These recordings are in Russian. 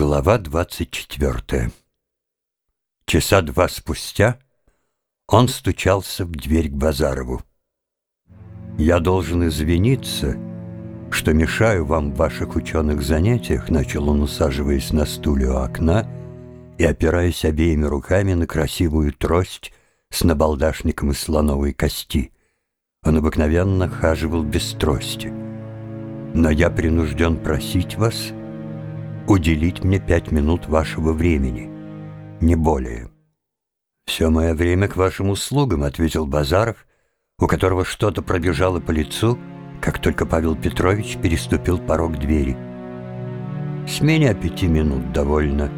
Глава 24 Часа два спустя он стучался в дверь к Базарову. «Я должен извиниться, что мешаю вам в ваших ученых занятиях», начал он, усаживаясь на стуле у окна и опираясь обеими руками на красивую трость с набалдашником из слоновой кости. Он обыкновенно хаживал без трости. «Но я принужден просить вас...» уделить мне пять минут вашего времени, не более». «Все мое время к вашим услугам», — ответил Базаров, у которого что-то пробежало по лицу, как только Павел Петрович переступил порог двери. «С меня пяти минут довольно.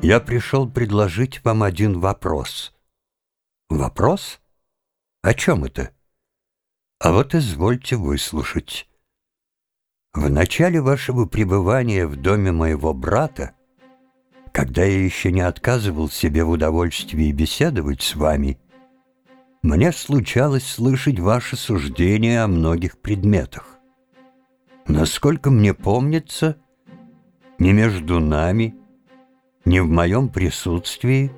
Я пришел предложить вам один вопрос». «Вопрос? О чем это?» «А вот извольте выслушать». В начале вашего пребывания в доме моего брата, когда я еще не отказывал себе в удовольствии беседовать с вами, мне случалось слышать ваши суждения о многих предметах. Насколько мне помнится, ни между нами, ни в моем присутствии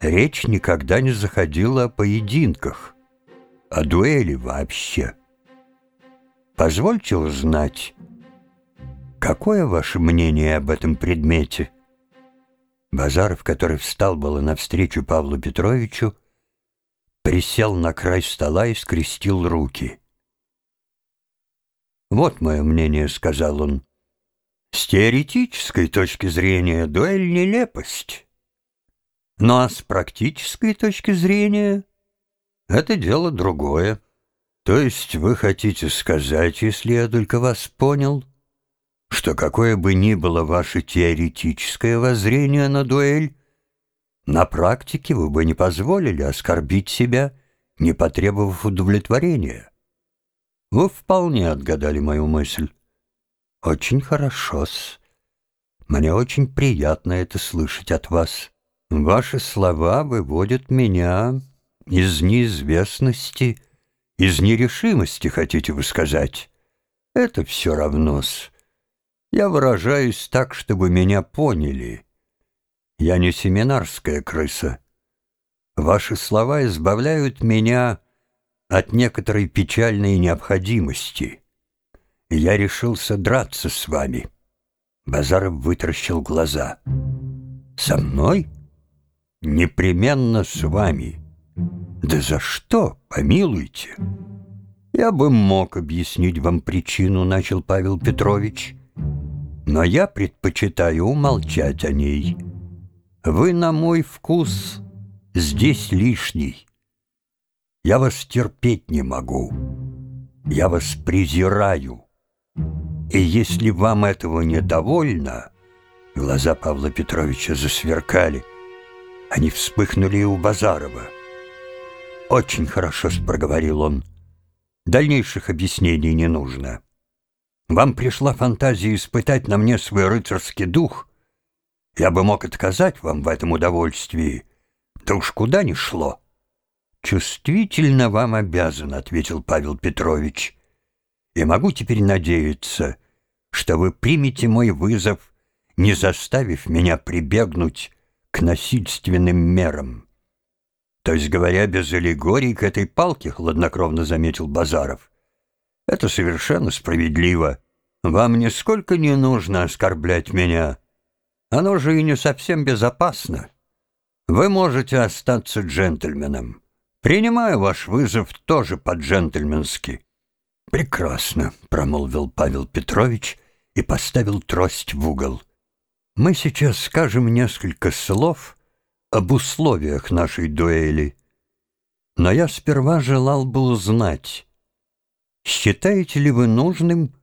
речь никогда не заходила о поединках, о дуэли вообще. Позвольте узнать, какое ваше мнение об этом предмете?» Базаров, который встал было навстречу Павлу Петровичу, присел на край стола и скрестил руки. «Вот мое мнение», — сказал он. «С теоретической точки зрения дуэль — нелепость. Ну а с практической точки зрения это дело другое». То есть вы хотите сказать, если я только вас понял, что какое бы ни было ваше теоретическое воззрение на дуэль, на практике вы бы не позволили оскорбить себя, не потребовав удовлетворения? Вы вполне отгадали мою мысль. Очень хорошо-с. Мне очень приятно это слышать от вас. Ваши слова выводят меня из неизвестности, из нерешимости, хотите вы сказать? Это все равно-с. Я выражаюсь так, чтобы меня поняли. Я не семинарская крыса. Ваши слова избавляют меня от некоторой печальной необходимости. Я решился драться с вами. Базаров вытаращил глаза. «Со мной? Непременно с вами». «Да за что? Помилуйте!» «Я бы мог объяснить вам причину», — начал Павел Петрович. «Но я предпочитаю умолчать о ней. Вы, на мой вкус, здесь лишний. Я вас терпеть не могу. Я вас презираю. И если вам этого недовольно...» Глаза Павла Петровича засверкали. Они вспыхнули и у Базарова. «Очень хорошо», — проговорил он. «Дальнейших объяснений не нужно. Вам пришла фантазия испытать на мне свой рыцарский дух. Я бы мог отказать вам в этом удовольствии. Да уж куда ни шло». «Чувствительно вам обязан», — ответил Павел Петрович. «И могу теперь надеяться, что вы примете мой вызов, не заставив меня прибегнуть к насильственным мерам». То есть, говоря без аллегорий, к этой палке, хладнокровно заметил Базаров. Это совершенно справедливо. Вам нисколько не нужно оскорблять меня. Оно же и не совсем безопасно. Вы можете остаться джентльменом. Принимаю ваш вызов тоже по-джентльменски. Прекрасно, промолвил Павел Петрович и поставил трость в угол. Мы сейчас скажем несколько слов об условиях нашей дуэли. Но я сперва желал бы узнать, считаете ли вы нужным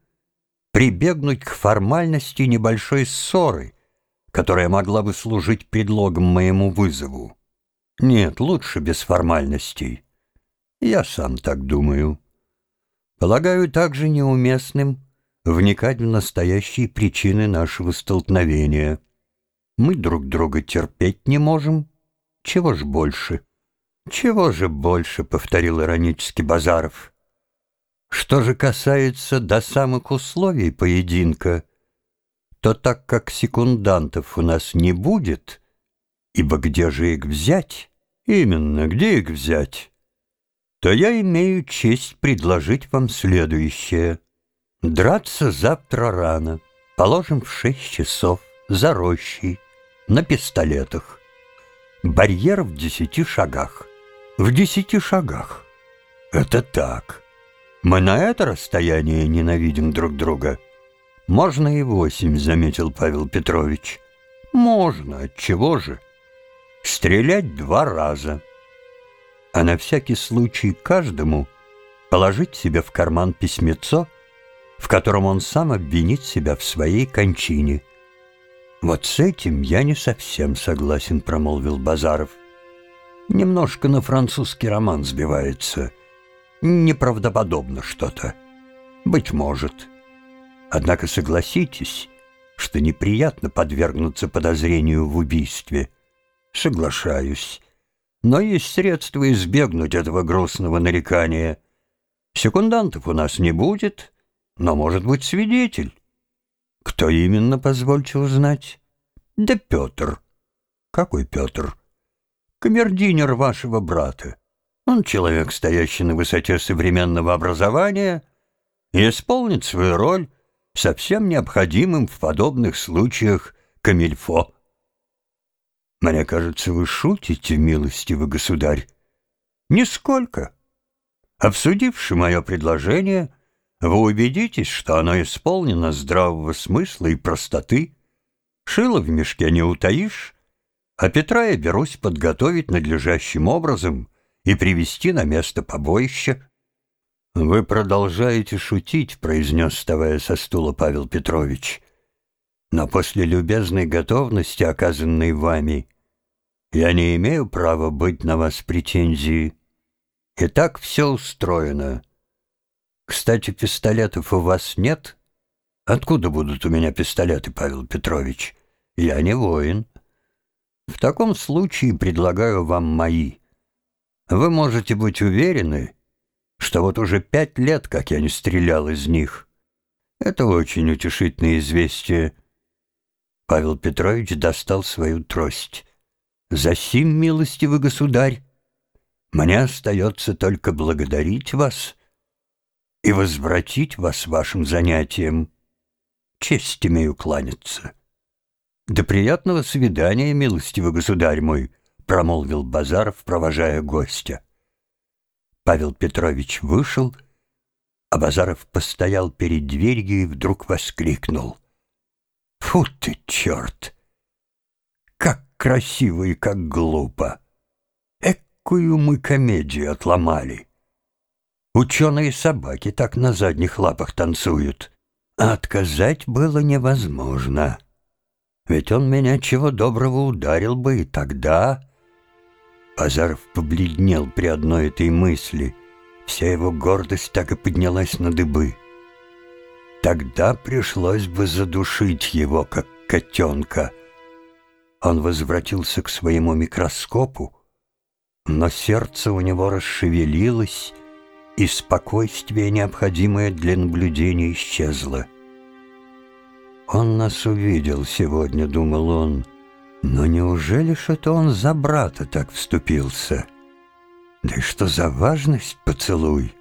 прибегнуть к формальности небольшой ссоры, которая могла бы служить предлогом моему вызову? Нет, лучше без формальностей. Я сам так думаю. Полагаю также неуместным вникать в настоящие причины нашего столкновения — мы друг друга терпеть не можем. Чего ж больше? Чего же больше, повторил иронически Базаров. Что же касается до самых условий поединка, то так как секундантов у нас не будет, ибо где же их взять? Именно, где их взять? То я имею честь предложить вам следующее. Драться завтра рано, положим в шесть часов, за рощей, на пистолетах. Барьер в десяти шагах. В десяти шагах. Это так. Мы на это расстояние ненавидим друг друга. Можно и восемь, заметил Павел Петрович. Можно, чего же? Стрелять два раза. А на всякий случай каждому положить себе в карман письмецо, в котором он сам обвинит себя в своей кончине – «Вот с этим я не совсем согласен», — промолвил Базаров. «Немножко на французский роман сбивается. Неправдоподобно что-то. Быть может. Однако согласитесь, что неприятно подвергнуться подозрению в убийстве. Соглашаюсь. Но есть средства избегнуть этого грустного нарекания. Секундантов у нас не будет, но может быть свидетель». Кто именно, позвольте узнать? Да Петр. Какой Петр? Камердинер вашего брата. Он человек, стоящий на высоте современного образования, и исполнит свою роль совсем необходимым в подобных случаях камильфо. Мне кажется, вы шутите, милостивый государь. Нисколько. Обсудивши мое предложение, вы убедитесь, что оно исполнено здравого смысла и простоты. Шило в мешке не утаишь, а Петра я берусь подготовить надлежащим образом и привести на место побоища. «Вы продолжаете шутить», — произнес, вставая со стула Павел Петрович. «Но после любезной готовности, оказанной вами, я не имею права быть на вас претензии. И так все устроено». Кстати, пистолетов у вас нет? Откуда будут у меня пистолеты, Павел Петрович? Я не воин. В таком случае предлагаю вам мои. Вы можете быть уверены, что вот уже пять лет, как я не стрелял из них. Это очень утешительное известие. Павел Петрович достал свою трость. «За сим, милостивый государь, мне остается только благодарить вас» и возвратить вас вашим занятиям. Честь имею кланяться. До приятного свидания, милостивый государь мой, промолвил Базаров, провожая гостя. Павел Петрович вышел, а Базаров постоял перед дверью и вдруг воскликнул. «Фу ты, черт! Как красиво и как глупо! Экую мы комедию отломали!» Ученые собаки так на задних лапах танцуют. А отказать было невозможно. Ведь он меня чего доброго ударил бы, и тогда... Базаров побледнел при одной этой мысли. Вся его гордость так и поднялась на дыбы. Тогда пришлось бы задушить его, как котенка. Он возвратился к своему микроскопу, но сердце у него расшевелилось, и спокойствие, необходимое для наблюдения, исчезло. «Он нас увидел сегодня», — думал он, — «но неужели ж это он за брата так вступился? Да и что за важность поцелуй?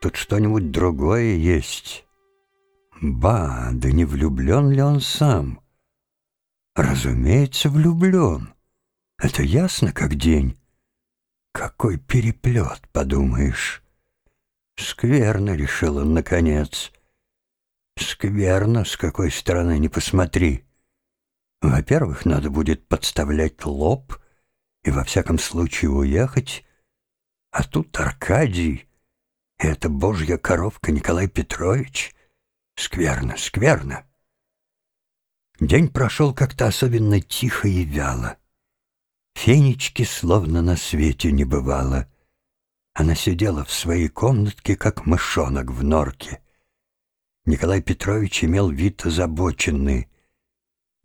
Тут что-нибудь другое есть. Ба, да не влюблен ли он сам?» «Разумеется, влюблен. Это ясно, как день». Какой переплет, подумаешь. Скверно, решил он наконец. Скверно, с какой стороны не посмотри. Во-первых, надо будет подставлять лоб и во всяком случае уехать. А тут Аркадий, и это божья коровка Николай Петрович. Скверно, скверно. День прошел как-то особенно тихо и вяло. Фенечки словно на свете не бывало — она сидела в своей комнатке, как мышонок в норке. Николай Петрович имел вид озабоченный.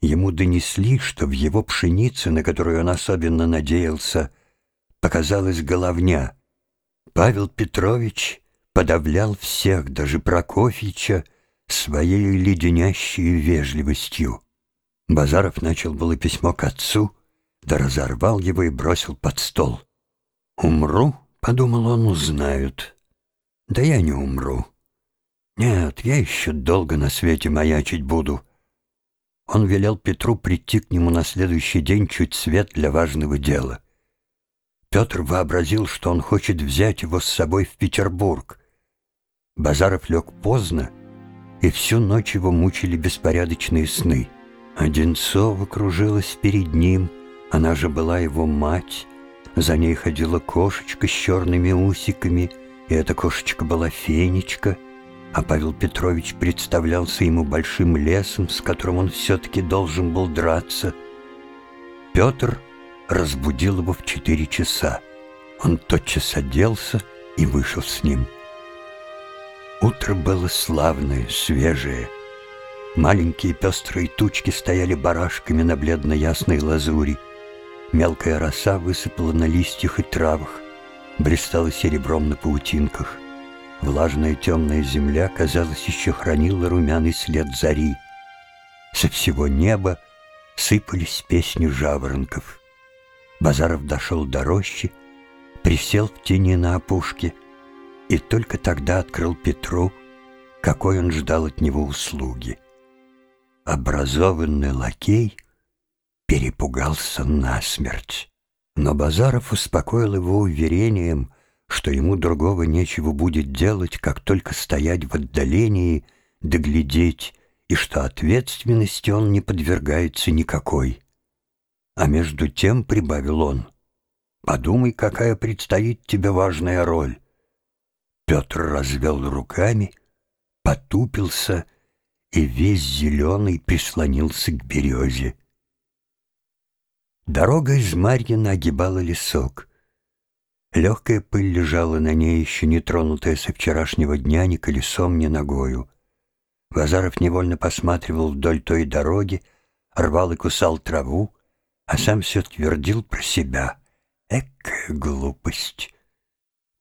Ему донесли, что в его пшенице, на которую он особенно надеялся, показалась головня. Павел Петрович подавлял всех, даже Прокофьича, своей леденящей вежливостью. Базаров начал было письмо к отцу, да разорвал его и бросил под стол. «Умру», — подумал он, — «узнают». «Да я не умру. Нет, я еще долго на свете маячить буду». Он велел Петру прийти к нему на следующий день чуть свет для важного дела. Петр вообразил, что он хочет взять его с собой в Петербург. Базаров лег поздно, и всю ночь его мучили беспорядочные сны. Одинцова кружилась перед ним, она же была его мать. За ней ходила кошечка с черными усиками, и эта кошечка была Фенечка — а Павел Петрович представлялся ему большим лесом, с которым он все-таки должен был драться. Петр разбудил его в четыре часа. Он тотчас оделся и вышел с ним. Утро было славное, свежее. Маленькие пестрые тучки стояли барашками на бледно-ясной лазури. Мелкая роса высыпала на листьях и травах, блистала серебром на паутинках. Влажная темная земля, казалось, еще хранила румяный след зари. Со всего неба сыпались песни жаворонков. Базаров дошел до рощи, присел в тени на опушке и только тогда открыл Петру, какой он ждал от него услуги. Образованный лакей перепугался насмерть, но Базаров успокоил его уверением — что ему другого нечего будет делать, как только стоять в отдалении, доглядеть, и что ответственности он не подвергается никакой. А между тем, — прибавил он, — подумай, какая предстоит тебе важная роль. Петр развел руками, потупился и весь зеленый прислонился к березе. Дорога из Марьина огибала лесок — Легкая пыль лежала на ней, еще не тронутая со вчерашнего дня ни колесом, ни ногою. Базаров невольно посматривал вдоль той дороги, рвал и кусал траву, а сам все твердил про себя. Экая глупость!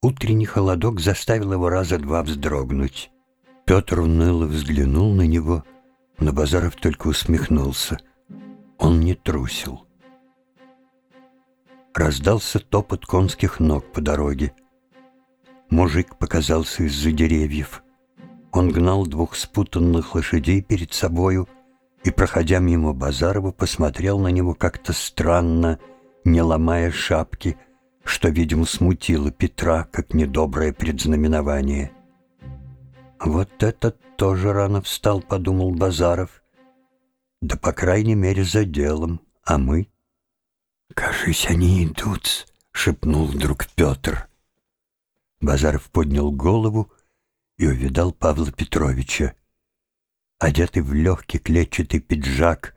Утренний холодок заставил его раза два вздрогнуть. Петр уныло взглянул на него, но Базаров только усмехнулся. Он не трусил. Раздался топот конских ног по дороге. Мужик показался из-за деревьев. Он гнал двух спутанных лошадей перед собою и, проходя мимо Базарова, посмотрел на него как-то странно, не ломая шапки, что, видимо, смутило Петра, как недоброе предзнаменование. «Вот этот тоже рано встал», — подумал Базаров. «Да, по крайней мере, за делом, а мы...» «Кажись, они идут», — шепнул вдруг Петр. Базаров поднял голову и увидал Павла Петровича. Одетый в легкий клетчатый пиджак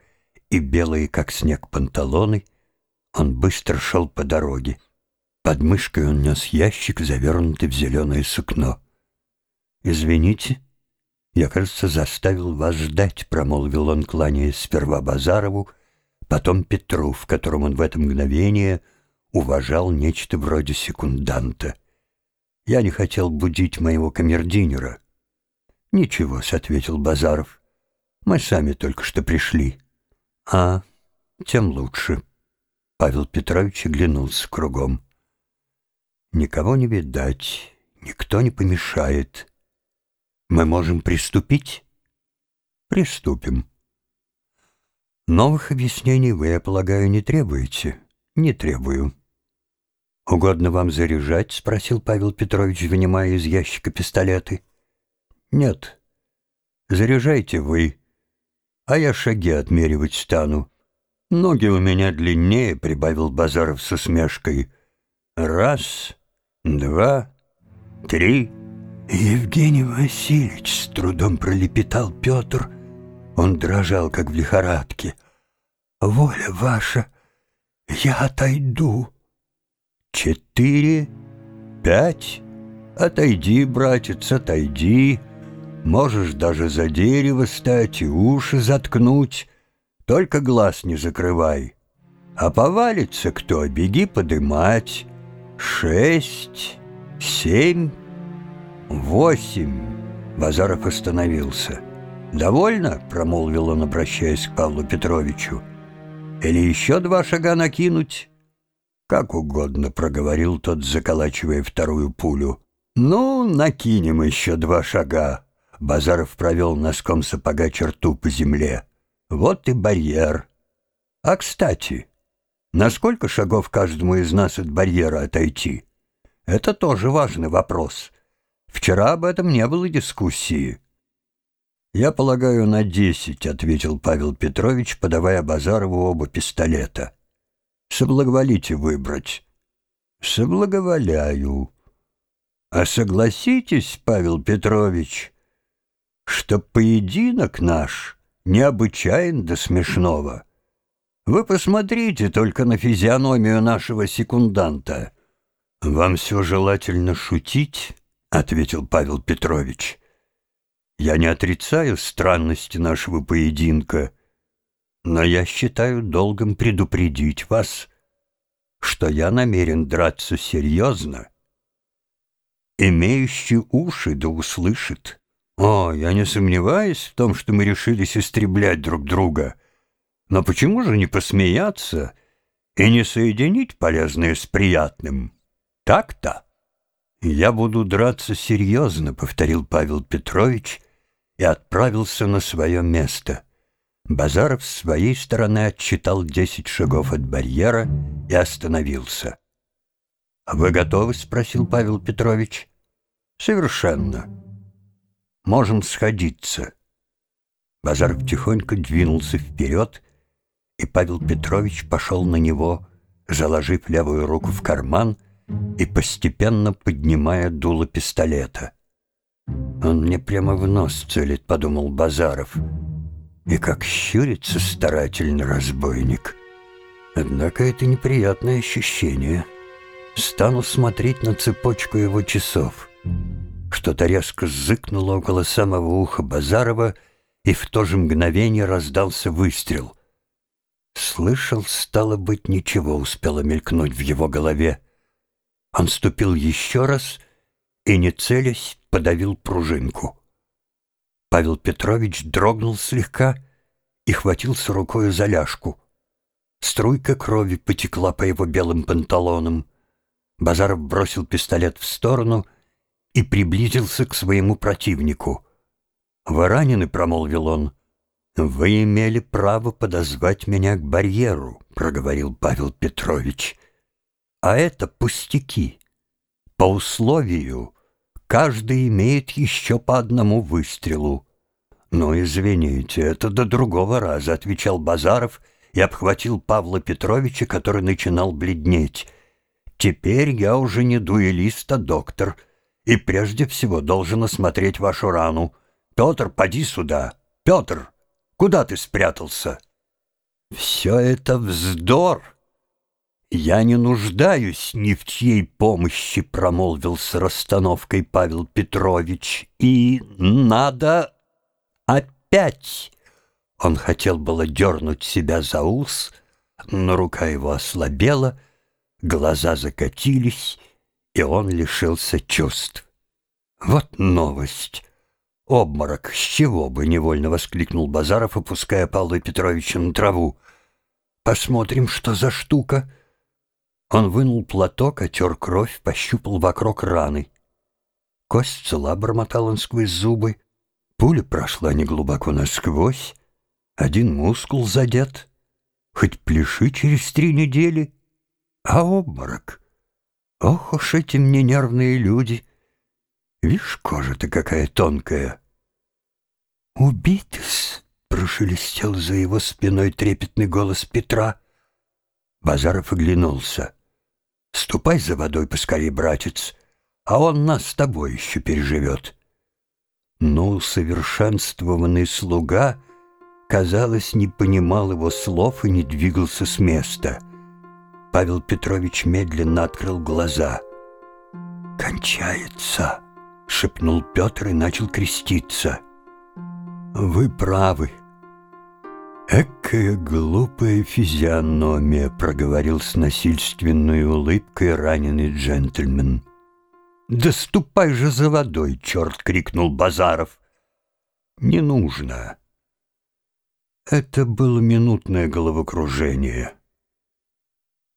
и белые, как снег, панталоны, он быстро шел по дороге. Под мышкой он нес ящик, завернутый в зеленое сукно. «Извините, я, кажется, заставил вас ждать», — промолвил он, кланяясь сперва Базарову, — потом Петру, в котором он в это мгновение уважал нечто вроде секунданта. Я не хотел будить моего камердинера. «Ничего», — ответил Базаров. «Мы сами только что пришли». «А, тем лучше». Павел Петрович оглянулся кругом. «Никого не видать, никто не помешает. Мы можем приступить?» «Приступим». Новых объяснений вы, я полагаю, не требуете? Не требую. «Угодно вам заряжать?» — спросил Павел Петрович, вынимая из ящика пистолеты. «Нет. Заряжайте вы, а я шаги отмеривать стану. Ноги у меня длиннее», — прибавил Базаров с усмешкой. «Раз, два, три». «Евгений Васильевич», — с трудом пролепетал Петр, — он дрожал, как в лихорадке. «Воля ваша, я отойду». «Четыре, пять. Отойди, братец, отойди. Можешь даже за дерево стать и уши заткнуть. Только глаз не закрывай. А повалится кто, беги подымать. Шесть, семь, восемь». Базаров остановился. «Довольно?» — промолвил он, обращаясь к Павлу Петровичу. «Или еще два шага накинуть?» «Как угодно», — проговорил тот, заколачивая вторую пулю. «Ну, накинем еще два шага». Базаров провел носком сапога черту по земле. «Вот и барьер. А, кстати, на сколько шагов каждому из нас от барьера отойти? Это тоже важный вопрос. Вчера об этом не было дискуссии». «Я полагаю, на десять», — ответил Павел Петрович, подавая Базарову оба пистолета. «Соблаговолите выбрать». «Соблаговоляю». «А согласитесь, Павел Петрович, что поединок наш необычайен до смешного. Вы посмотрите только на физиономию нашего секунданта». «Вам все желательно шутить?» — ответил Павел Петрович. Я не отрицаю странности нашего поединка, но я считаю долгом предупредить вас, что я намерен драться серьезно. Имеющий уши да услышит. О, я не сомневаюсь в том, что мы решились истреблять друг друга. Но почему же не посмеяться и не соединить полезное с приятным? Так-то? «Я буду драться серьезно», — повторил Павел Петрович, и отправился на свое место. Базаров с своей стороны отчитал десять шагов от барьера и остановился. «А «Вы готовы?» — спросил Павел Петрович. «Совершенно. Можем сходиться». Базаров тихонько двинулся вперед, и Павел Петрович пошел на него, заложив левую руку в карман и постепенно поднимая дуло пистолета. «Он мне прямо в нос целит», — подумал Базаров. «И как щурится старательно разбойник. Однако это неприятное ощущение. Стану смотреть на цепочку его часов». Что-то резко зыкнуло около самого уха Базарова, и в то же мгновение раздался выстрел. Слышал, стало быть, ничего успело мелькнуть в его голове. Он ступил еще раз и, не целясь, подавил пружинку. Павел Петрович дрогнул слегка и хватился рукою за ляжку. Струйка крови потекла по его белым панталонам. Базаров бросил пистолет в сторону и приблизился к своему противнику. «Вы ранены?» — промолвил он. «Вы имели право подозвать меня к барьеру», — проговорил Павел Петрович. «А это пустяки. По условию каждый имеет еще по одному выстрелу. «Ну, извините, это до другого раза», — отвечал Базаров и обхватил Павла Петровича, который начинал бледнеть. «Теперь я уже не дуэлист, а доктор, и прежде всего должен осмотреть вашу рану. Петр, поди сюда! Петр, куда ты спрятался?» «Все это вздор!» «Я не нуждаюсь ни в чьей помощи», — промолвил с расстановкой Павел Петрович. «И надо опять...» Он хотел было дернуть себя за ус, но рука его ослабела, глаза закатились, и он лишился чувств. «Вот новость!» «Обморок! С чего бы?» — невольно воскликнул Базаров, опуская Павла Петровича на траву. «Посмотрим, что за штука!» Он вынул платок, отер кровь, пощупал вокруг раны. Кость цела, бормотал он сквозь зубы. Пуля прошла неглубоко насквозь. Один мускул задет. Хоть пляши через три недели. А обморок? Ох уж эти мне нервные люди. Вишь, кожа-то какая тонкая. «Убитыс!» — прошелестел за его спиной трепетный голос Петра. Базаров оглянулся. Ступай за водой поскорей, братец, а он нас с тобой еще переживет. Но совершенствованный слуга, казалось, не понимал его слов и не двигался с места. Павел Петрович медленно открыл глаза. «Кончается!» — шепнул Петр и начал креститься. «Вы правы!» «Экая глупая физиономия», — проговорил с насильственной улыбкой раненый джентльмен. «Да ступай же за водой, черт!» — крикнул Базаров. не нужно. Это было минутное головокружение.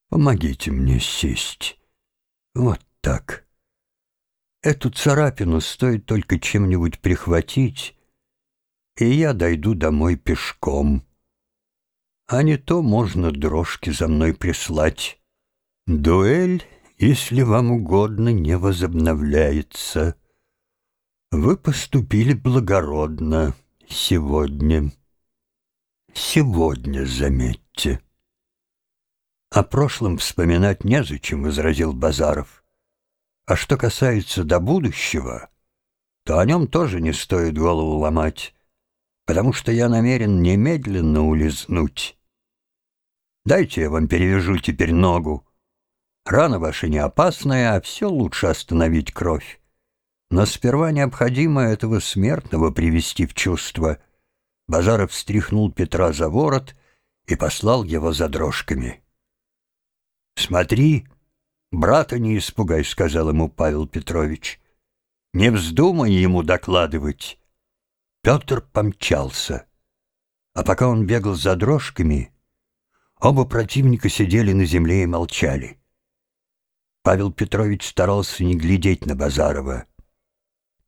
Помогите мне сесть. Вот так. Эту царапину стоит только чем-нибудь прихватить, и я дойду домой пешком. А не то можно дрожки за мной прислать. Дуэль, если вам угодно, не возобновляется. Вы поступили благородно сегодня. Сегодня, заметьте. О прошлом вспоминать незачем, — возразил Базаров. А что касается до будущего, то о нем тоже не стоит голову ломать, потому что я намерен немедленно улизнуть. Дайте я вам перевяжу теперь ногу. Рана ваша не опасная, а все лучше остановить кровь. Но сперва необходимо этого смертного привести в чувство — Базаров встряхнул Петра за ворот и послал его за дрожками. «Смотри, брата не испугай», — сказал ему Павел Петрович. «Не вздумай ему докладывать». Петр помчался. А пока он бегал за дрожками, оба противника сидели на земле и молчали. Павел Петрович старался не глядеть на Базарова.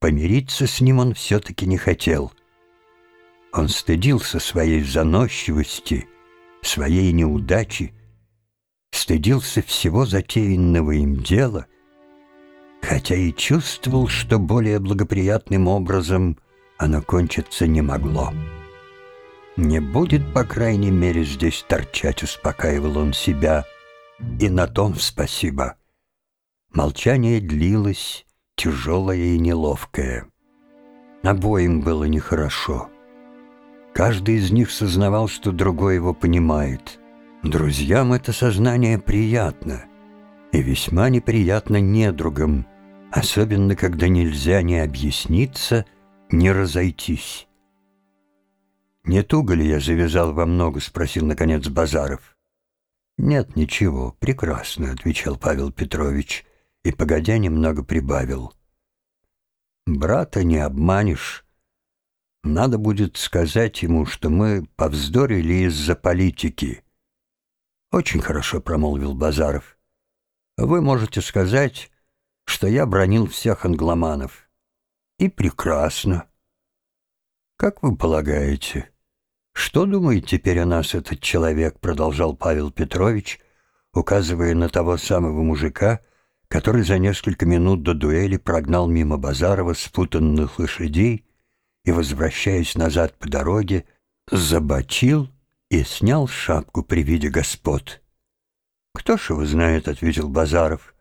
Помириться с ним он все-таки не хотел — он стыдился своей заносчивости, своей неудачи, стыдился всего затеянного им дела, хотя и чувствовал, что более благоприятным образом оно кончиться не могло. «Не будет, по крайней мере, здесь торчать», — успокаивал он себя, и на том спасибо. Молчание длилось, тяжелое и неловкое. Обоим было нехорошо. Каждый из них сознавал, что другой его понимает. Друзьям это сознание приятно, и весьма неприятно недругам, особенно когда нельзя ни объясниться, ни разойтись. «Не туго ли я завязал во много?» — спросил, наконец, Базаров. «Нет, ничего, прекрасно», — отвечал Павел Петрович, и, погодя, немного прибавил. «Брата не обманешь». Надо будет сказать ему, что мы повздорили из-за политики. Очень хорошо промолвил Базаров. Вы можете сказать, что я бронил всех англоманов. И прекрасно. Как вы полагаете, что думает теперь о нас этот человек, продолжал Павел Петрович, указывая на того самого мужика, который за несколько минут до дуэли прогнал мимо Базарова спутанных лошадей и, возвращаясь назад по дороге, забочил и снял шапку при виде господ. «Кто ж его знает?» — ответил Базаров.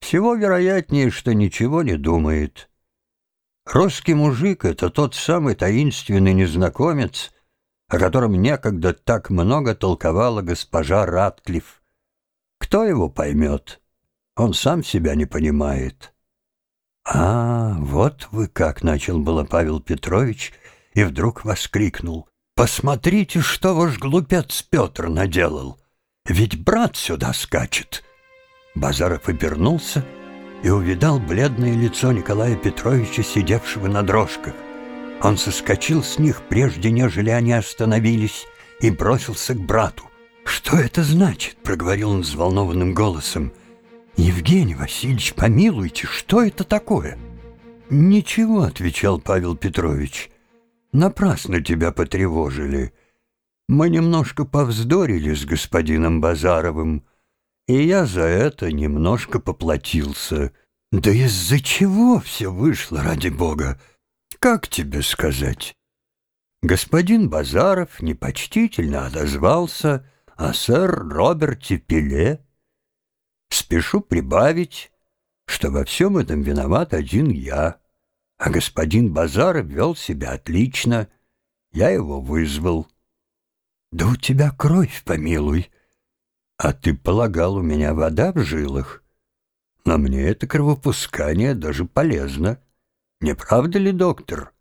«Всего вероятнее, что ничего не думает. Русский мужик — это тот самый таинственный незнакомец, о котором некогда так много толковала госпожа Ратклифф. Кто его поймет? Он сам себя не понимает». «А, вот вы как!» — начал было Павел Петрович и вдруг воскликнул. «Посмотрите, что ваш глупец Петр наделал! Ведь брат сюда скачет!» Базаров обернулся и увидал бледное лицо Николая Петровича, сидевшего на дрожках. Он соскочил с них, прежде нежели они остановились, и бросился к брату. «Что это значит?» — проговорил он взволнованным голосом. — «Евгений Васильевич, помилуйте, что это такое?» «Ничего», — отвечал Павел Петрович. «Напрасно тебя потревожили. Мы немножко повздорили с господином Базаровым, и я за это немножко поплатился. Да из-за чего все вышло, ради бога? Как тебе сказать?» Господин Базаров непочтительно отозвался о сэр Роберте Пеле, Спешу прибавить, что во всем этом виноват один я, а господин Базаров вел себя отлично. Я его вызвал. Да у тебя кровь, помилуй. А ты полагал, у меня вода в жилах. Но мне это кровопускание даже полезно. Не правда ли, доктор?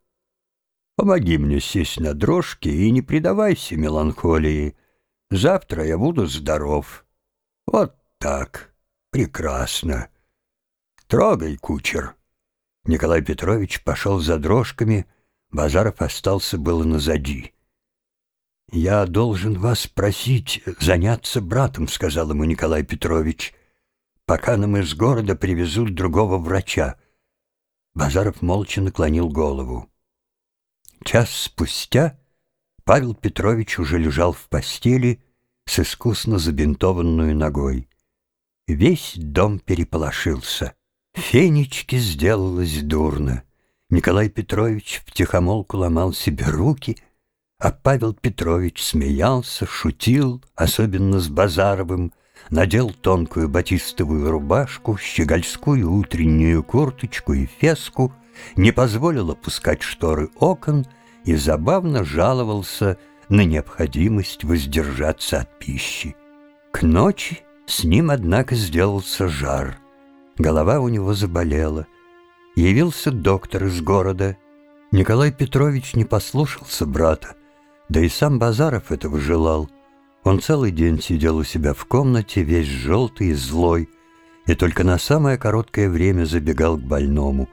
Помоги мне сесть на дрожки и не предавайся меланхолии. Завтра я буду здоров. Вот так. Прекрасно. Трогай, кучер. Николай Петрович пошел за дрожками, Базаров остался было назади. «Я должен вас просить заняться братом», — сказал ему Николай Петрович, «пока нам из города привезут другого врача». Базаров молча наклонил голову. Час спустя Павел Петрович уже лежал в постели с искусно забинтованную ногой. Весь дом переполошился. Фенечке сделалось дурно. Николай Петрович втихомолку ломал себе руки, а Павел Петрович смеялся, шутил, особенно с Базаровым, надел тонкую батистовую рубашку, щегольскую утреннюю курточку и феску, не позволил опускать шторы окон и забавно жаловался на необходимость воздержаться от пищи. К ночи с ним, однако, сделался жар. Голова у него заболела. Явился доктор из города. Николай Петрович не послушался брата, да и сам Базаров этого желал. Он целый день сидел у себя в комнате, весь желтый и злой, и только на самое короткое время забегал к больному.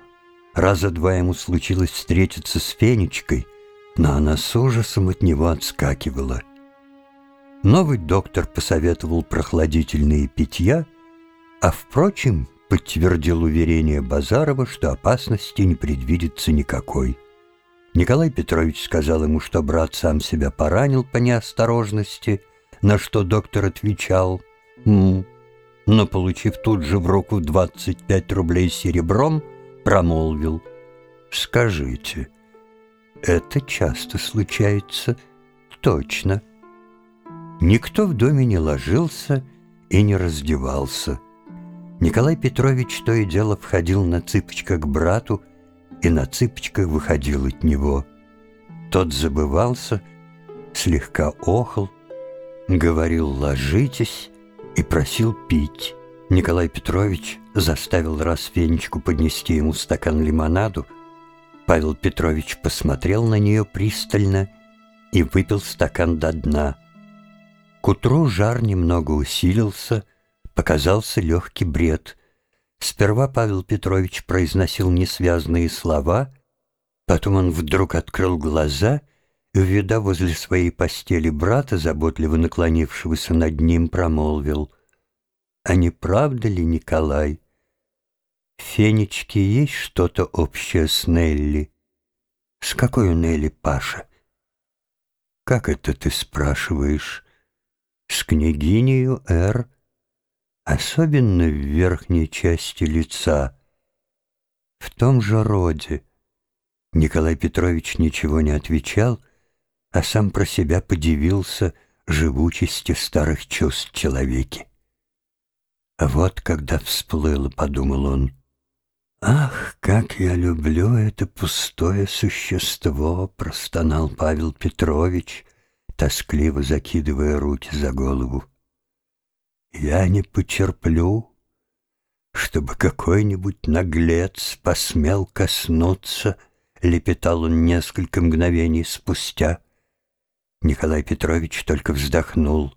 Раза два ему случилось встретиться с Фенечкой, но она с ужасом от него отскакивала. Новый доктор посоветовал прохладительные питья, а, впрочем, подтвердил уверение Базарова, что опасности не предвидится никакой. Николай Петрович сказал ему, что брат сам себя поранил по неосторожности, на что доктор отвечал «М». Но, получив тут же в руку 25 рублей серебром, промолвил «Скажите, это часто случается?» «Точно». Никто в доме не ложился и не раздевался. Николай Петрович то и дело входил на цыпочках к брату и на цыпочках выходил от него. Тот забывался, слегка охал, говорил «ложитесь» и просил пить. Николай Петрович заставил раз Фенечку поднести ему стакан лимонаду. Павел Петрович посмотрел на нее пристально и выпил стакан до дна. К утру жар немного усилился, показался легкий бред. Сперва Павел Петрович произносил несвязные слова, потом он вдруг открыл глаза и, увидя возле своей постели брата, заботливо наклонившегося над ним, промолвил. «А не правда ли, Николай, в Фенечке есть что-то общее с Нелли?» «С какой Нелли, Паша?» «Как это ты спрашиваешь?» с княгинею Р, особенно в верхней части лица. В том же роде Николай Петрович ничего не отвечал, а сам про себя подивился живучести старых чувств человеки. А вот когда всплыло, подумал он, «Ах, как я люблю это пустое существо!» — простонал Павел Петрович, тоскливо закидывая руки за голову. «Я не потерплю, чтобы какой-нибудь наглец посмел коснуться», — лепетал он несколько мгновений спустя. Николай Петрович только вздохнул.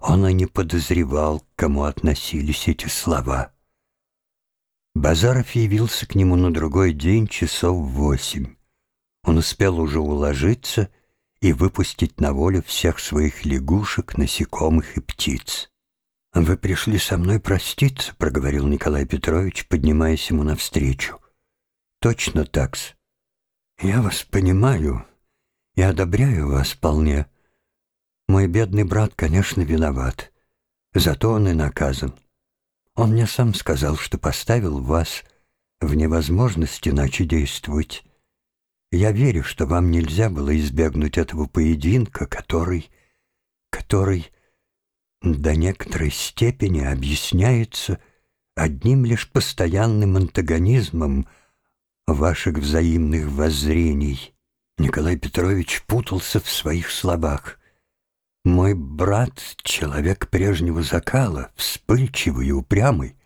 Он и не подозревал, к кому относились эти слова. Базаров явился к нему на другой день часов восемь. Он успел уже уложиться и выпустить на волю всех своих лягушек, насекомых и птиц. «Вы пришли со мной проститься», — проговорил Николай Петрович, поднимаясь ему навстречу. «Точно такс. Я вас понимаю и одобряю вас вполне. Мой бедный брат, конечно, виноват. Зато он и наказан. Он мне сам сказал, что поставил вас в невозможность иначе действовать. Я верю, что вам нельзя было избегнуть этого поединка, который... который до некоторой степени объясняется одним лишь постоянным антагонизмом ваших взаимных воззрений. Николай Петрович путался в своих словах. Мой брат — человек прежнего закала, вспыльчивый и упрямый.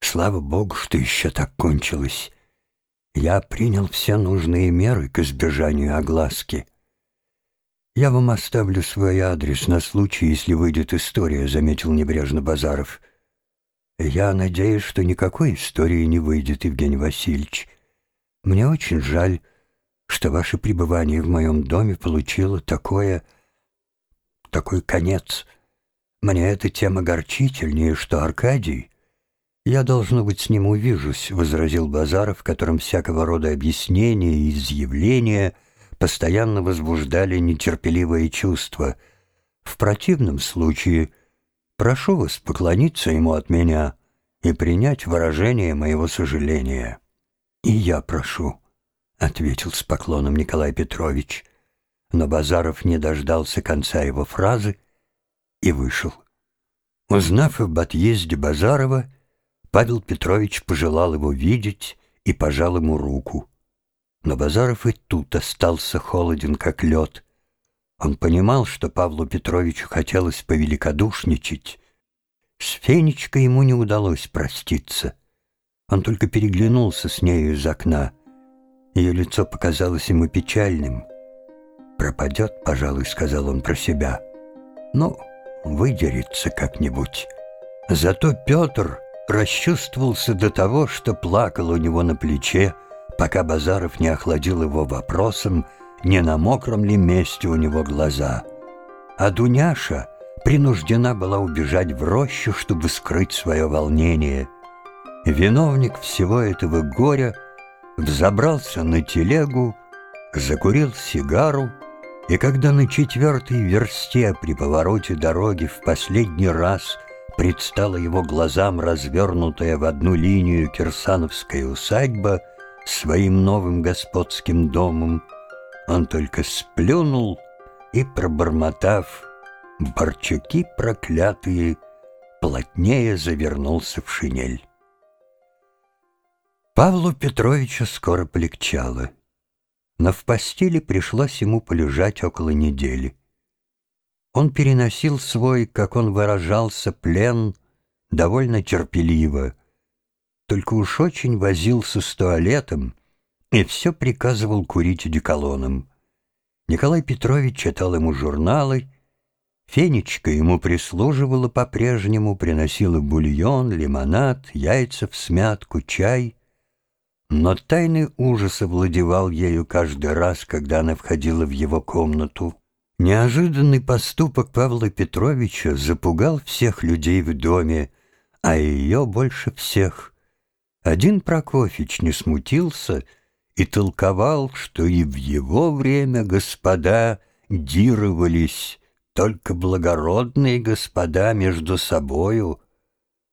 Слава Богу, что еще так кончилось. Я принял все нужные меры к избежанию огласки. «Я вам оставлю свой адрес на случай, если выйдет история», — заметил небрежно Базаров. «Я надеюсь, что никакой истории не выйдет, Евгений Васильевич. Мне очень жаль, что ваше пребывание в моем доме получило такое... такой конец. Мне это тем огорчительнее, что Аркадий... «Я, должно быть, с ним увижусь», — возразил Базаров, в котором всякого рода объяснения и изъявления постоянно возбуждали нетерпеливое чувство. «В противном случае прошу вас поклониться ему от меня и принять выражение моего сожаления». «И я прошу», — ответил с поклоном Николай Петрович. Но Базаров не дождался конца его фразы и вышел. Узнав об отъезде Базарова, Павел Петрович пожелал его видеть и пожал ему руку. Но Базаров и тут остался холоден, как лед. Он понимал, что Павлу Петровичу хотелось повеликодушничать. С Фенечкой ему не удалось проститься. Он только переглянулся с нею из окна. Ее лицо показалось ему печальным. «Пропадет, пожалуй», — сказал он про себя. «Ну, выдерется как-нибудь». Зато Петр расчувствовался до того, что плакал у него на плече, пока Базаров не охладил его вопросом, не на мокром ли месте у него глаза. А Дуняша принуждена была убежать в рощу, чтобы скрыть свое волнение. Виновник всего этого горя взобрался на телегу, закурил сигару, и когда на четвертой версте при повороте дороги в последний раз – предстала его глазам развернутая в одну линию кирсановская усадьба своим новым господским домом. Он только сплюнул и, пробормотав «Борчаки проклятые!», плотнее завернулся в шинель. Павлу Петровичу скоро полегчало, но в постели пришлось ему полежать около недели. Он переносил свой, как он выражался, плен довольно терпеливо, только уж очень возился с туалетом и все приказывал курить одеколоном. Николай Петрович читал ему журналы, Фенечка ему прислуживала по-прежнему, приносила бульон, лимонад, яйца в смятку, чай. Но тайный ужас овладевал ею каждый раз, когда она входила в его комнату. Неожиданный поступок Павла Петровича запугал всех людей в доме, а ее больше всех. Один Прокофьич не смутился и толковал, что и в его время господа дировались, только благородные господа между собою,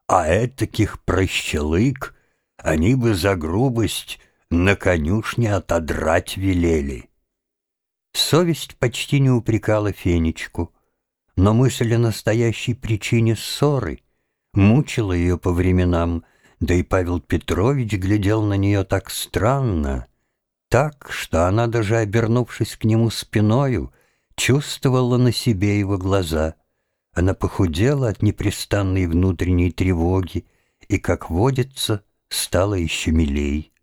а этаких прощелык они бы за грубость на конюшне отодрать велели. Совесть почти не упрекала Фенечку, но мысль о настоящей причине ссоры мучила ее по временам, да и Павел Петрович глядел на нее так странно, так, что она, даже обернувшись к нему спиною, чувствовала на себе его глаза. Она похудела от непрестанной внутренней тревоги и, как водится, стала еще милей.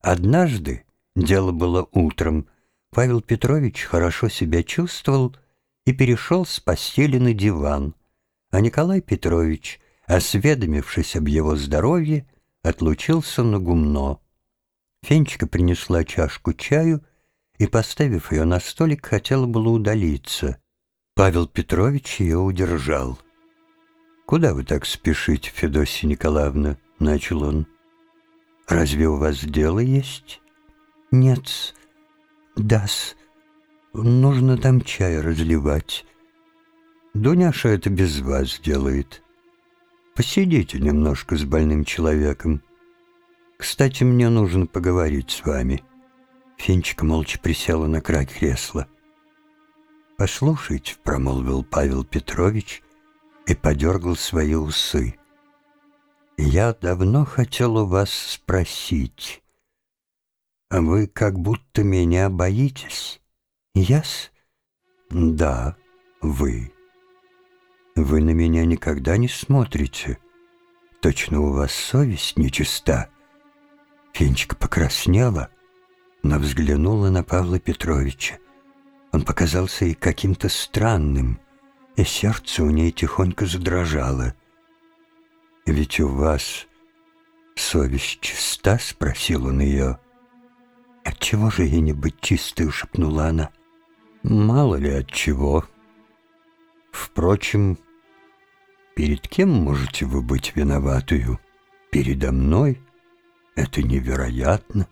Однажды, дело было утром, Павел Петрович хорошо себя чувствовал и перешел с постели на диван, а Николай Петрович, осведомившись об его здоровье, отлучился на гумно. Фенечка принесла чашку чаю и, поставив ее на столик, хотела было удалиться. Павел Петрович ее удержал. «Куда вы так спешите, Федосия Николаевна?» — начал он. «Разве у вас дело есть?» «Нет, Дас, нужно там чай разливать. Дуняша это без вас делает. Посидите немножко с больным человеком. Кстати, мне нужно поговорить с вами». Фенчика молча присела на край кресла. «Послушайте», — промолвил Павел Петрович и подергал свои усы. «Я давно хотел у вас спросить». А вы как будто меня боитесь. Яс? Да, вы. Вы на меня никогда не смотрите. Точно у вас совесть нечиста. Фенечка покраснела, но взглянула на Павла Петровича. Он показался ей каким-то странным, и сердце у ней тихонько задрожало. «Ведь у вас совесть чиста?» — спросил он ее. «Отчего же я не быть чистой?» — шепнула она. «Мало ли от чего. Впрочем, перед кем можете вы быть виноватую? Передо мной? Это невероятно.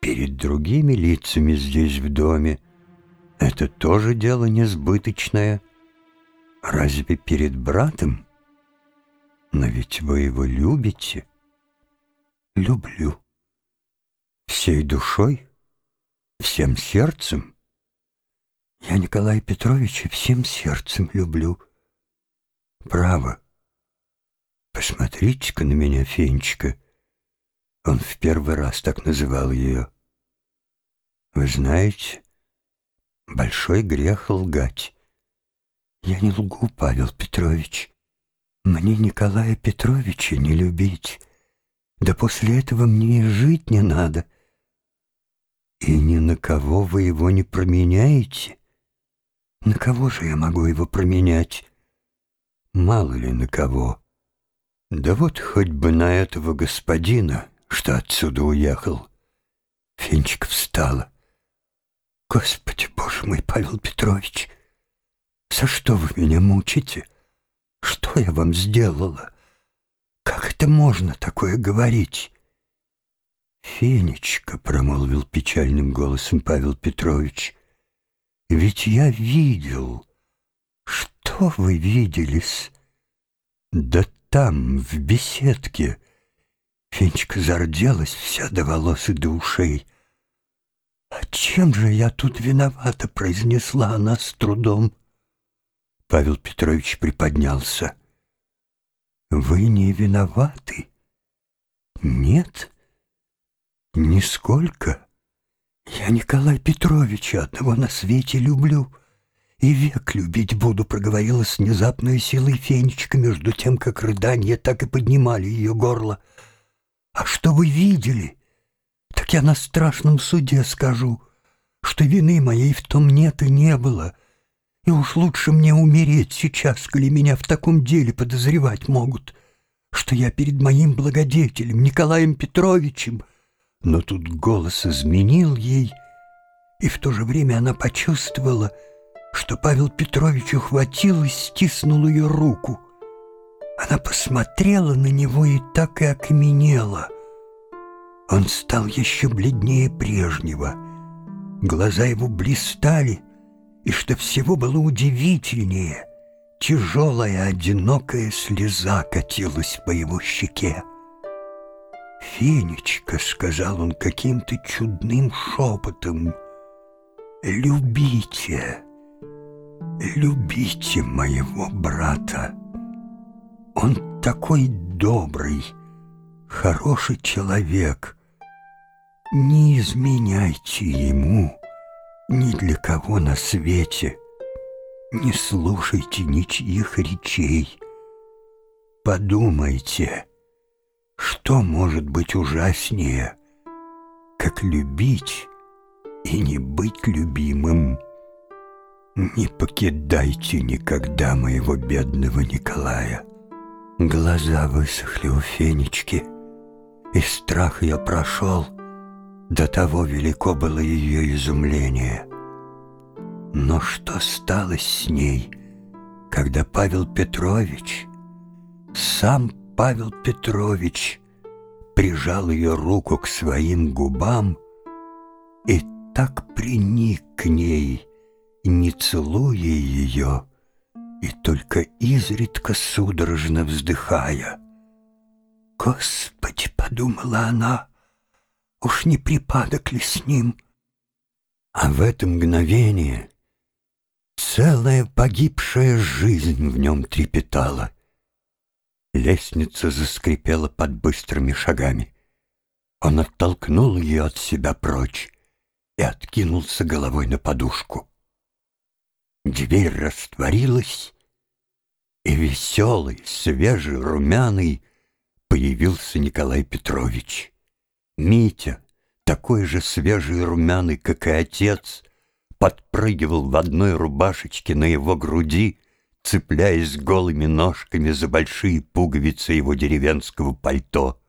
Перед другими лицами здесь в доме это тоже дело несбыточное. Разве перед братом? Но ведь вы его любите. Люблю. Всей душой? Всем сердцем? Я Николая Петровича всем сердцем люблю. Право. Посмотрите-ка на меня, Фенечка. Он в первый раз так называл ее. Вы знаете, большой грех лгать. Я не лгу, Павел Петрович. Мне Николая Петровича не любить. Да после этого мне и жить не надо. И ни на кого вы его не променяете? На кого же я могу его променять? Мало ли на кого. Да вот хоть бы на этого господина, что отсюда уехал. Фенчик встала. Господи, боже мой, Павел Петрович, за что вы меня мучите? Что я вам сделала? Как это можно такое говорить? «Фенечка», — промолвил печальным голосом Павел Петрович, — «ведь я видел». «Что вы виделись?» «Да там, в беседке». Фенечка зарделась вся до волос и до ушей. «А чем же я тут виновата?» — произнесла она с трудом. Павел Петрович приподнялся. «Вы не виноваты?» «Нет, нисколько. Я Николая Петровича одного на свете люблю и век любить буду», — проговорила с внезапной силой Фенечка, между тем, как рыдания так и поднимали ее горло. «А что вы видели? Так я на страшном суде скажу, что вины моей в том нет и не было». И уж лучше мне умереть сейчас, коли меня в таком деле подозревать могут, что я перед моим благодетелем Николаем Петровичем. Но тут голос изменил ей, и в то же время она почувствовала, что Павел Петрович ухватил и стиснул ее руку. Она посмотрела на него и так и окаменела. Он стал еще бледнее прежнего. Глаза его блистали, и что всего было удивительнее, тяжелая одинокая слеза катилась по его щеке. «Фенечка», — сказал он каким-то чудным шепотом, — «любите, любите моего брата. Он такой добрый, хороший человек. Не изменяйте ему» ни для кого на свете. Не слушайте ничьих речей. Подумайте, что может быть ужаснее, как любить и не быть любимым. Не покидайте никогда моего бедного Николая. Глаза высохли у Фенечки, и страх я прошел — до того велико было ее изумление. Но что стало с ней, когда Павел Петрович, сам Павел Петрович, прижал ее руку к своим губам и так приник к ней, не целуя ее, и только изредка судорожно вздыхая. «Господи!» — подумала она — Уж не припадок ли с ним? А в это мгновение целая погибшая жизнь в нем трепетала. Лестница заскрипела под быстрыми шагами. Он оттолкнул ее от себя прочь и откинулся головой на подушку. Дверь растворилась, и веселый, свежий, румяный появился Николай Петрович. Митя, такой же свежий и румяный, как и отец, подпрыгивал в одной рубашечке на его груди, цепляясь голыми ножками за большие пуговицы его деревенского пальто.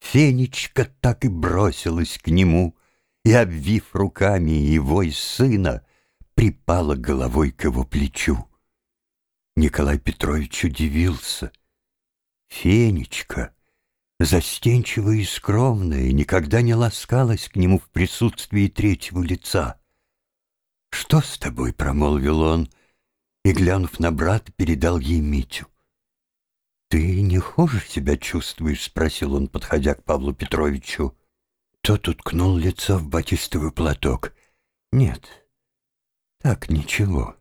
Фенечка так и бросилась к нему, и, обвив руками его и сына, припала головой к его плечу. Николай Петрович удивился. Фенечка, застенчивая и скромная, никогда не ласкалась к нему в присутствии третьего лица. «Что с тобой?» — промолвил он, и, глянув на брата, передал ей Митю. «Ты не хуже себя чувствуешь?» — спросил он, подходя к Павлу Петровичу. Тот уткнул лицо в батистовый платок. «Нет, так ничего.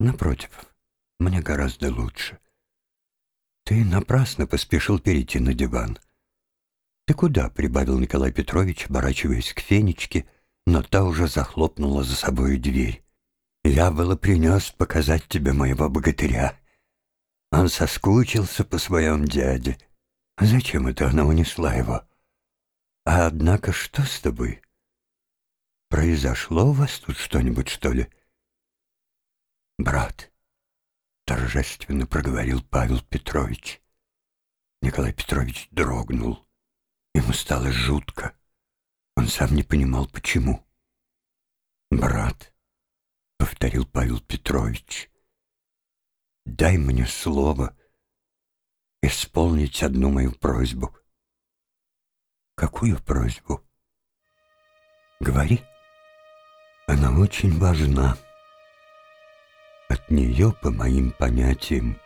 Напротив, мне гораздо лучше. Ты напрасно поспешил перейти на диван». «Ты куда?» — прибавил Николай Петрович, оборачиваясь к Фенечке, но та уже захлопнула за собой дверь. «Я было принес показать тебе моего богатыря». Он соскучился по своем дяде. Зачем это она унесла его? А однако что с тобой? Произошло у вас тут что-нибудь, что ли? Брат, торжественно проговорил Павел Петрович. Николай Петрович дрогнул. Ему стало жутко. Он сам не понимал, почему. «Брат», — повторил Павел Петрович, — дай мне слово исполнить одну мою просьбу. Какую просьбу? Говори. Она очень важна. От нее, по моим понятиям,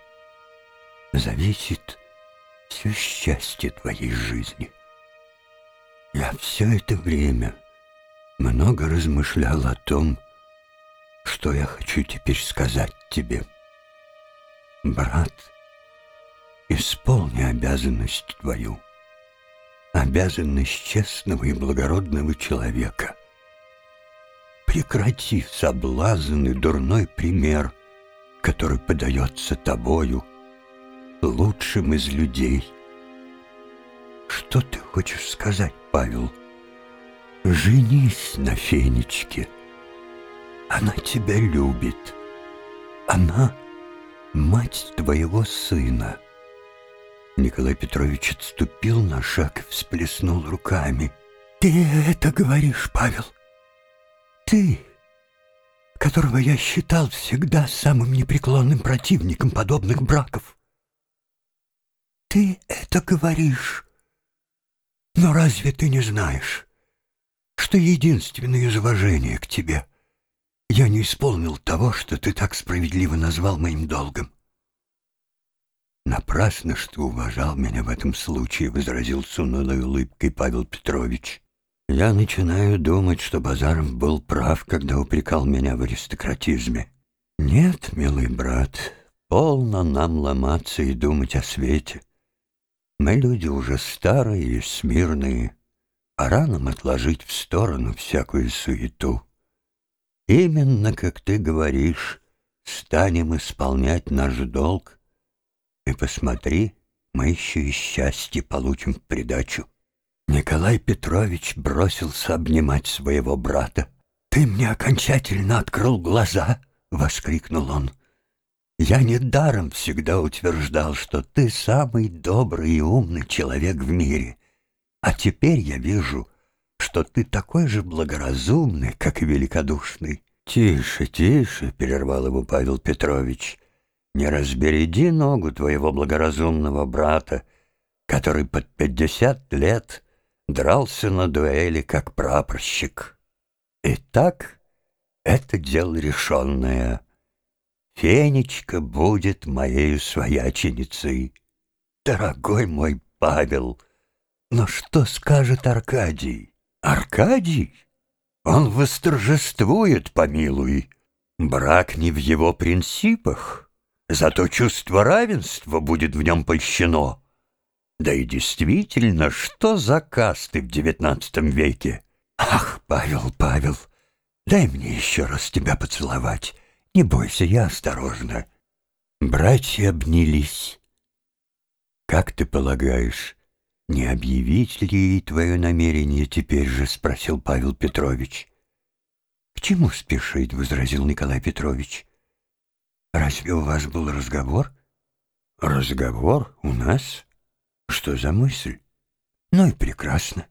зависит все счастье твоей жизни. Я все это время много размышлял о том, что я хочу теперь сказать тебе. Брат, исполни обязанность твою, обязанность честного и благородного человека. Прекрати соблазн и дурной пример, который подается тобою, лучшим из людей. Что ты хочешь сказать, Павел? Женись на Фенечке. Она тебя любит. Она мать твоего сына». Николай Петрович отступил на шаг и всплеснул руками. «Ты это говоришь, Павел? Ты, которого я считал всегда самым непреклонным противником подобных браков. Ты это говоришь. Но разве ты не знаешь, что единственное из уважения к тебе — я не исполнил того, что ты так справедливо назвал моим долгом. Напрасно, что уважал меня в этом случае, возразил с унылой улыбкой Павел Петрович. Я начинаю думать, что Базаров был прав, когда упрекал меня в аристократизме. Нет, милый брат, полно нам ломаться и думать о свете. Мы люди уже старые и смирные, пора нам отложить в сторону всякую суету. Именно, как ты говоришь, станем исполнять наш долг. И посмотри, мы еще и счастье получим в придачу. Николай Петрович бросился обнимать своего брата. «Ты мне окончательно открыл глаза!» — воскликнул он. «Я недаром всегда утверждал, что ты самый добрый и умный человек в мире. А теперь я вижу, что ты такой же благоразумный, как и великодушный. «Тише, тише», — перервал его Павел Петрович, «не разбереди ногу твоего благоразумного брата, который под пятьдесят лет дрался на дуэли как прапорщик. Итак, это дело решенное. Фенечка будет моей свояченицей. Дорогой мой Павел, но что скажет Аркадий?» Аркадий? Он восторжествует, помилуй. Брак не в его принципах, зато чувство равенства будет в нем польщено. Да и действительно, что за касты в девятнадцатом веке? Ах, Павел, Павел, дай мне еще раз тебя поцеловать. Не бойся, я осторожно. Братья обнялись. Как ты полагаешь, «Не объявить ли ей твое намерение теперь же?» — спросил Павел Петрович. «К чему спешить?» — возразил Николай Петрович. «Разве у вас был разговор?» «Разговор у нас? Что за мысль?» Ну и прекрасно.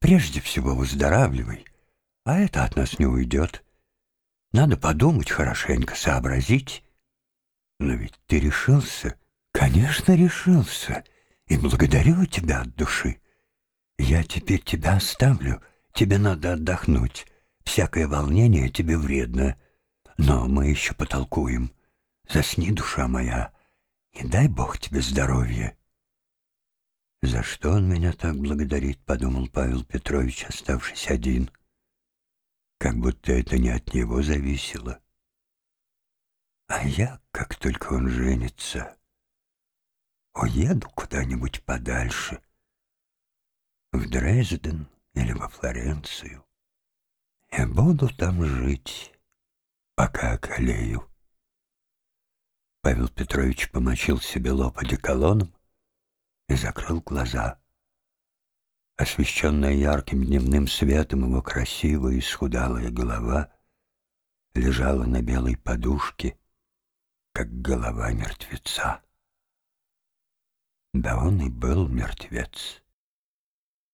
Прежде всего выздоравливай, а это от нас не уйдет. Надо подумать хорошенько, сообразить. Но ведь ты решился. Конечно, решился. И благодарю тебя от души. Я теперь тебя оставлю. Тебе надо отдохнуть. Всякое волнение тебе вредно. Но мы еще потолкуем. Засни, душа моя, и дай Бог тебе здоровья. «За что он меня так благодарит?» — подумал Павел Петрович, оставшись один. Как будто это не от него зависело. А я, как только он женится, уеду куда-нибудь подальше, в Дрезден или во Флоренцию, и буду там жить, пока околею. Павел Петрович помочил себе лоб одеколоном и закрыл глаза. Освещенная ярким дневным светом его красивая и схудалая голова лежала на белой подушке, как голова мертвеца. Да он и был мертвец.